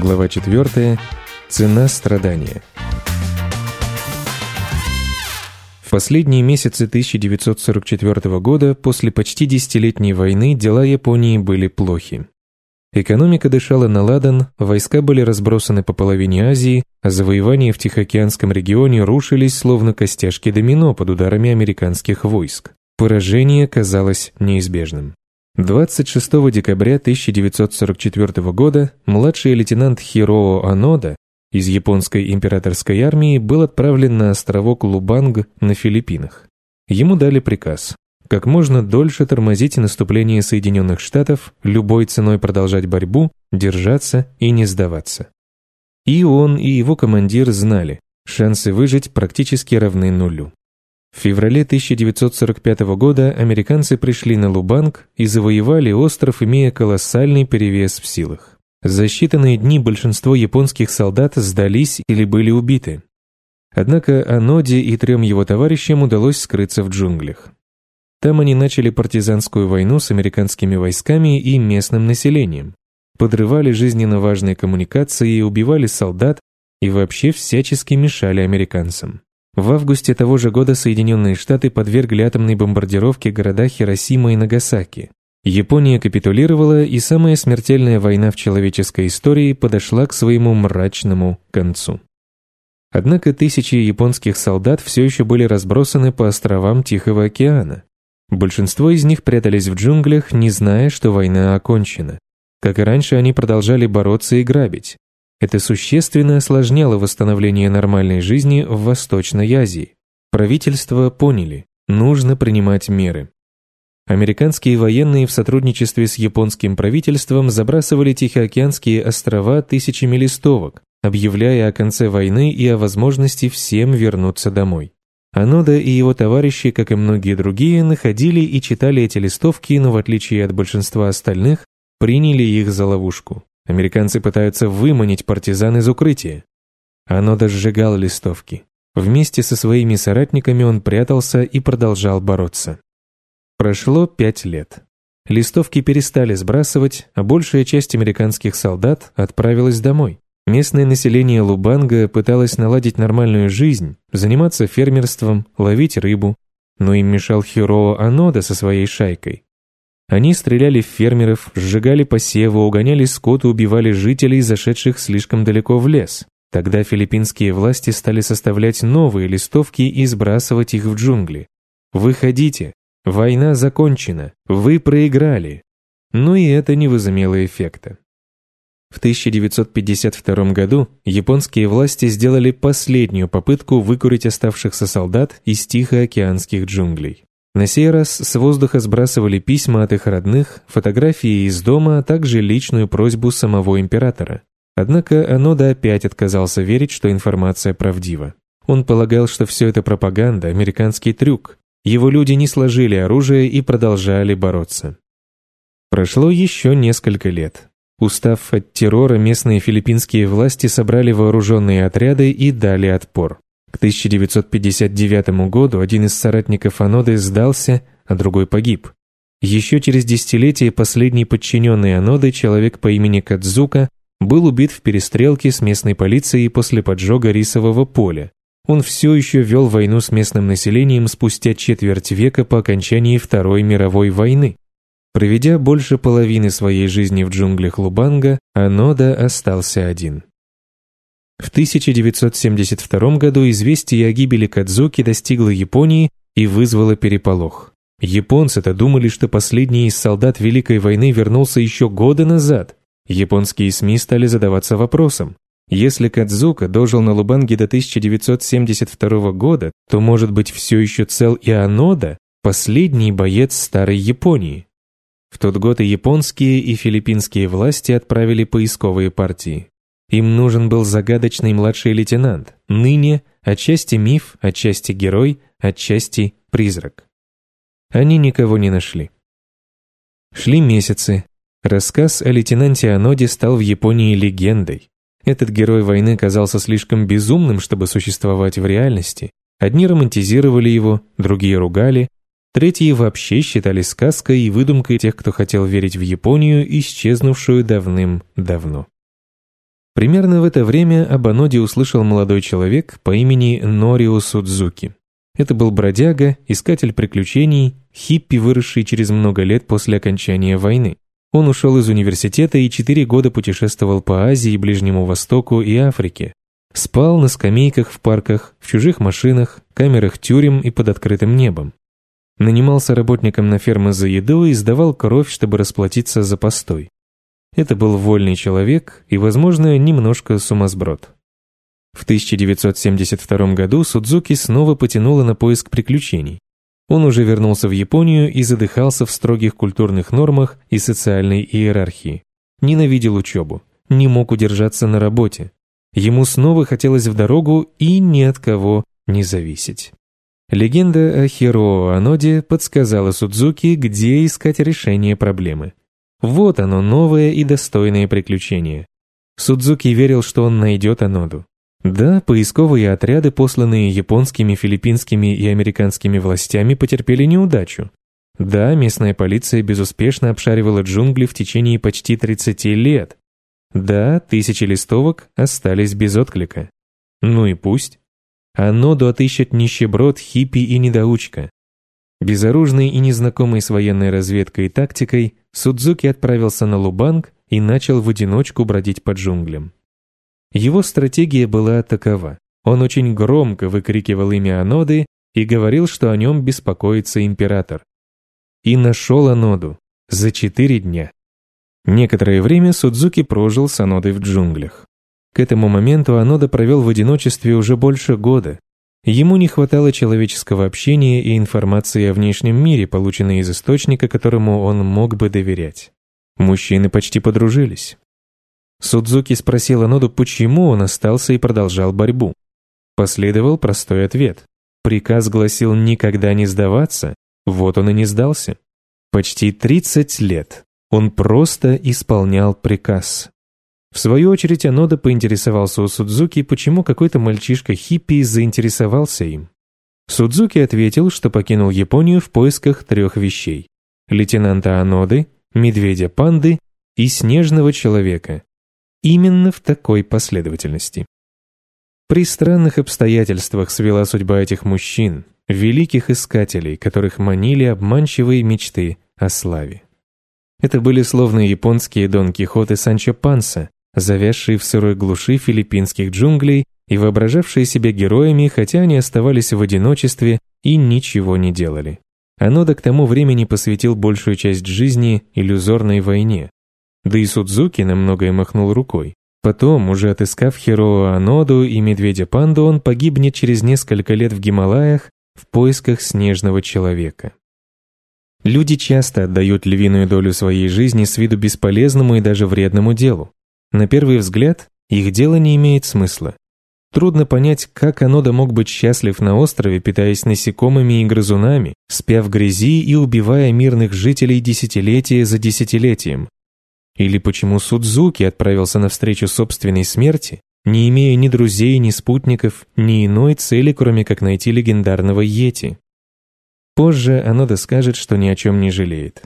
Глава 4. Цена страдания. В последние месяцы 1944 года, после почти десятилетней войны, дела Японии были плохи. Экономика дышала на ладан, войска были разбросаны по половине Азии, а завоевания в Тихоокеанском регионе рушились словно костяшки домино под ударами американских войск. Поражение казалось неизбежным. 26 декабря 1944 года младший лейтенант Хироо Анода из японской императорской армии был отправлен на островок Лубанг на Филиппинах. Ему дали приказ как можно дольше тормозить наступление Соединенных Штатов, любой ценой продолжать борьбу, держаться и не сдаваться. И он, и его командир знали, шансы выжить практически равны нулю. В феврале 1945 года американцы пришли на Лубанг и завоевали остров, имея колоссальный перевес в силах. За считанные дни большинство японских солдат сдались или были убиты. Однако Аноде и трем его товарищам удалось скрыться в джунглях. Там они начали партизанскую войну с американскими войсками и местным населением, подрывали жизненно важные коммуникации, убивали солдат и вообще всячески мешали американцам. В августе того же года Соединенные Штаты подвергли атомной бомбардировке города Хиросима и Нагасаки. Япония капитулировала, и самая смертельная война в человеческой истории подошла к своему мрачному концу. Однако тысячи японских солдат все еще были разбросаны по островам Тихого океана. Большинство из них прятались в джунглях, не зная, что война окончена. Как и раньше, они продолжали бороться и грабить. Это существенно осложняло восстановление нормальной жизни в Восточной Азии. Правительства поняли, нужно принимать меры. Американские военные в сотрудничестве с японским правительством забрасывали Тихоокеанские острова тысячами листовок, объявляя о конце войны и о возможности всем вернуться домой. Анода и его товарищи, как и многие другие, находили и читали эти листовки, но в отличие от большинства остальных, приняли их за ловушку. Американцы пытаются выманить партизан из укрытия. Оно сжигал листовки. Вместе со своими соратниками он прятался и продолжал бороться. Прошло пять лет. Листовки перестали сбрасывать, а большая часть американских солдат отправилась домой. Местное население Лубанга пыталось наладить нормальную жизнь, заниматься фермерством, ловить рыбу, но им мешал Хироо Анода со своей шайкой. Они стреляли в фермеров, сжигали посевы, угоняли скот и убивали жителей, зашедших слишком далеко в лес. Тогда филиппинские власти стали составлять новые листовки и сбрасывать их в джунгли. «Выходите! Война закончена! Вы проиграли!» Но и это не возымело эффекта. В 1952 году японские власти сделали последнюю попытку выкурить оставшихся солдат из Тихоокеанских джунглей. На сей раз с воздуха сбрасывали письма от их родных, фотографии из дома, а также личную просьбу самого императора. Однако Анода опять отказался верить, что информация правдива. Он полагал, что все это пропаганда, американский трюк. Его люди не сложили оружие и продолжали бороться. Прошло еще несколько лет. Устав от террора, местные филиппинские власти собрали вооруженные отряды и дали отпор. К 1959 году один из соратников Аноды сдался, а другой погиб. Еще через десятилетие последний подчиненный Аноды, человек по имени Кадзука, был убит в перестрелке с местной полицией после поджога рисового поля. Он все еще вел войну с местным населением спустя четверть века по окончании Второй мировой войны. Проведя больше половины своей жизни в джунглях Лубанга, Анода остался один. В 1972 году известие о гибели Кадзуки достигло Японии и вызвало переполох. Японцы-то думали, что последний из солдат Великой войны вернулся еще годы назад. Японские СМИ стали задаваться вопросом. Если Кадзука дожил на Лубанге до 1972 года, то, может быть, все еще цел и Анода, последний боец старой Японии. В тот год и японские, и филиппинские власти отправили поисковые партии. Им нужен был загадочный младший лейтенант, ныне отчасти миф, отчасти герой, отчасти призрак. Они никого не нашли. Шли месяцы. Рассказ о лейтенанте Аноде стал в Японии легендой. Этот герой войны казался слишком безумным, чтобы существовать в реальности. Одни романтизировали его, другие ругали, третьи вообще считали сказкой и выдумкой тех, кто хотел верить в Японию, исчезнувшую давным-давно. Примерно в это время об Аноде услышал молодой человек по имени Норио Судзуки. Это был бродяга, искатель приключений, хиппи, выросший через много лет после окончания войны. Он ушел из университета и четыре года путешествовал по Азии, Ближнему Востоку и Африке. Спал на скамейках в парках, в чужих машинах, камерах тюрем и под открытым небом. Нанимался работником на фермы за еду и сдавал кровь, чтобы расплатиться за постой. Это был вольный человек и, возможно, немножко сумасброд. В 1972 году Судзуки снова потянуло на поиск приключений. Он уже вернулся в Японию и задыхался в строгих культурных нормах и социальной иерархии. Ненавидел учебу, не мог удержаться на работе. Ему снова хотелось в дорогу и ни от кого не зависеть. Легенда о Хироо Аноде подсказала Судзуки, где искать решение проблемы. Вот оно, новое и достойное приключение. Судзуки верил, что он найдет Аноду. Да, поисковые отряды, посланные японскими, филиппинскими и американскими властями, потерпели неудачу. Да, местная полиция безуспешно обшаривала джунгли в течение почти 30 лет. Да, тысячи листовок остались без отклика. Ну и пусть. Аноду отыщет нищеброд, хиппи и недоучка. Безоружный и незнакомый с военной разведкой и тактикой, Судзуки отправился на Лубанг и начал в одиночку бродить по джунглям. Его стратегия была такова. Он очень громко выкрикивал имя Аноды и говорил, что о нем беспокоится император. И нашел Аноду за четыре дня. Некоторое время Судзуки прожил с Анодой в джунглях. К этому моменту Анода провел в одиночестве уже больше года, Ему не хватало человеческого общения и информации о внешнем мире, полученной из источника, которому он мог бы доверять. Мужчины почти подружились. Судзуки спросил Аноду, почему он остался и продолжал борьбу. Последовал простой ответ. Приказ гласил никогда не сдаваться, вот он и не сдался. Почти 30 лет он просто исполнял приказ. В свою очередь Анода поинтересовался у Судзуки, почему какой-то мальчишка-хиппи заинтересовался им. Судзуки ответил, что покинул Японию в поисках трех вещей. Лейтенанта Аноды, медведя-панды и снежного человека. Именно в такой последовательности. При странных обстоятельствах свела судьба этих мужчин, великих искателей, которых манили обманчивые мечты о славе. Это были словно японские Дон Кихот и Санчо Панса, завязшие в сырой глуши филиппинских джунглей и воображавшие себя героями, хотя они оставались в одиночестве и ничего не делали. Анода к тому времени посвятил большую часть жизни иллюзорной войне. Да и Судзуки на многое махнул рукой. Потом, уже отыскав Хироу Аноду и Медведя-панду, он погибнет через несколько лет в Гималаях в поисках снежного человека. Люди часто отдают львиную долю своей жизни с виду бесполезному и даже вредному делу. На первый взгляд, их дело не имеет смысла. Трудно понять, как Анода мог быть счастлив на острове, питаясь насекомыми и грызунами, спя в грязи и убивая мирных жителей десятилетия за десятилетием. Или почему Судзуки отправился навстречу собственной смерти, не имея ни друзей, ни спутников, ни иной цели, кроме как найти легендарного Йети. Позже Анода скажет, что ни о чем не жалеет.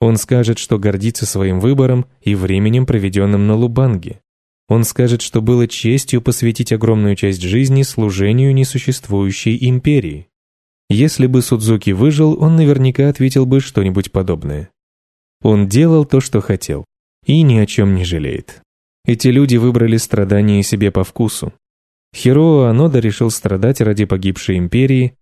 Он скажет, что гордится своим выбором и временем, проведенным на Лубанге. Он скажет, что было честью посвятить огромную часть жизни служению несуществующей империи. Если бы Судзуки выжил, он наверняка ответил бы что-нибудь подобное. Он делал то, что хотел, и ни о чем не жалеет. Эти люди выбрали страдания себе по вкусу. Хироо Анода решил страдать ради погибшей империи,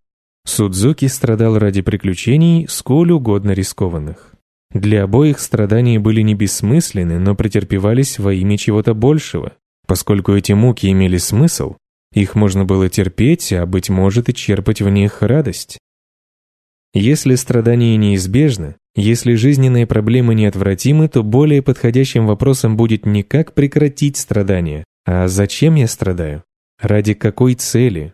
Судзуки страдал ради приключений, сколь угодно рискованных. Для обоих страдания были не бессмысленны, но претерпевались во имя чего-то большего. Поскольку эти муки имели смысл, их можно было терпеть, а, быть может, и черпать в них радость. Если страдание неизбежно, если жизненные проблемы неотвратимы, то более подходящим вопросом будет не как прекратить страдания, а зачем я страдаю, ради какой цели.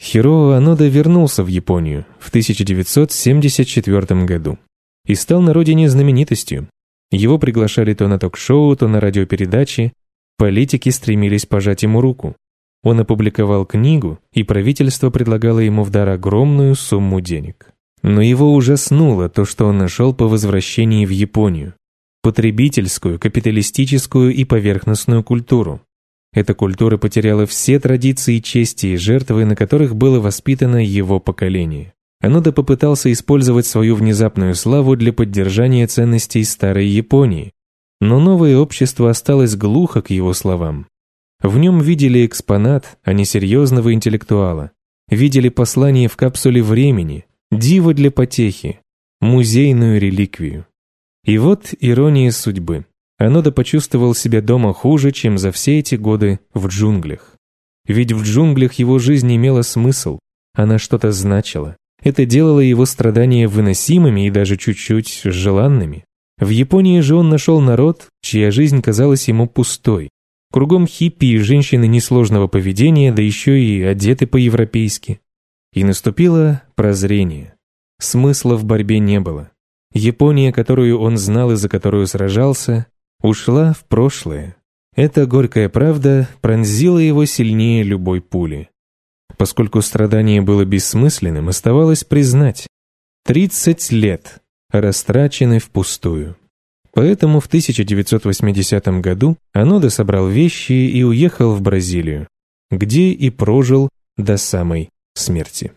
Хироо Анода вернулся в Японию в 1974 году и стал на родине знаменитостью. Его приглашали то на ток-шоу, то на радиопередачи. Политики стремились пожать ему руку. Он опубликовал книгу, и правительство предлагало ему в дар огромную сумму денег. Но его ужаснуло то, что он нашел по возвращении в Японию. потребительскую, капиталистическую и поверхностную культуру. Эта культура потеряла все традиции чести и жертвы, на которых было воспитано его поколение. Анода попытался использовать свою внезапную славу для поддержания ценностей старой Японии, но новое общество осталось глухо к его словам. В нем видели экспонат, а не серьезного интеллектуала. Видели послание в капсуле времени, диво для потехи, музейную реликвию. И вот ирония судьбы. Анода почувствовал себя дома хуже, чем за все эти годы в джунглях. Ведь в джунглях его жизнь имела смысл, она что-то значила. Это делало его страдания выносимыми и даже чуть-чуть желанными. В Японии же он нашел народ, чья жизнь казалась ему пустой. Кругом хиппи и женщины несложного поведения, да еще и одеты по-европейски. И наступило прозрение. Смысла в борьбе не было. Япония, которую он знал и за которую сражался, ушла в прошлое. Эта горькая правда пронзила его сильнее любой пули. Поскольку страдание было бессмысленным, оставалось признать. 30 лет растрачены впустую. Поэтому в 1980 году Анода собрал вещи и уехал в Бразилию, где и прожил до самой смерти.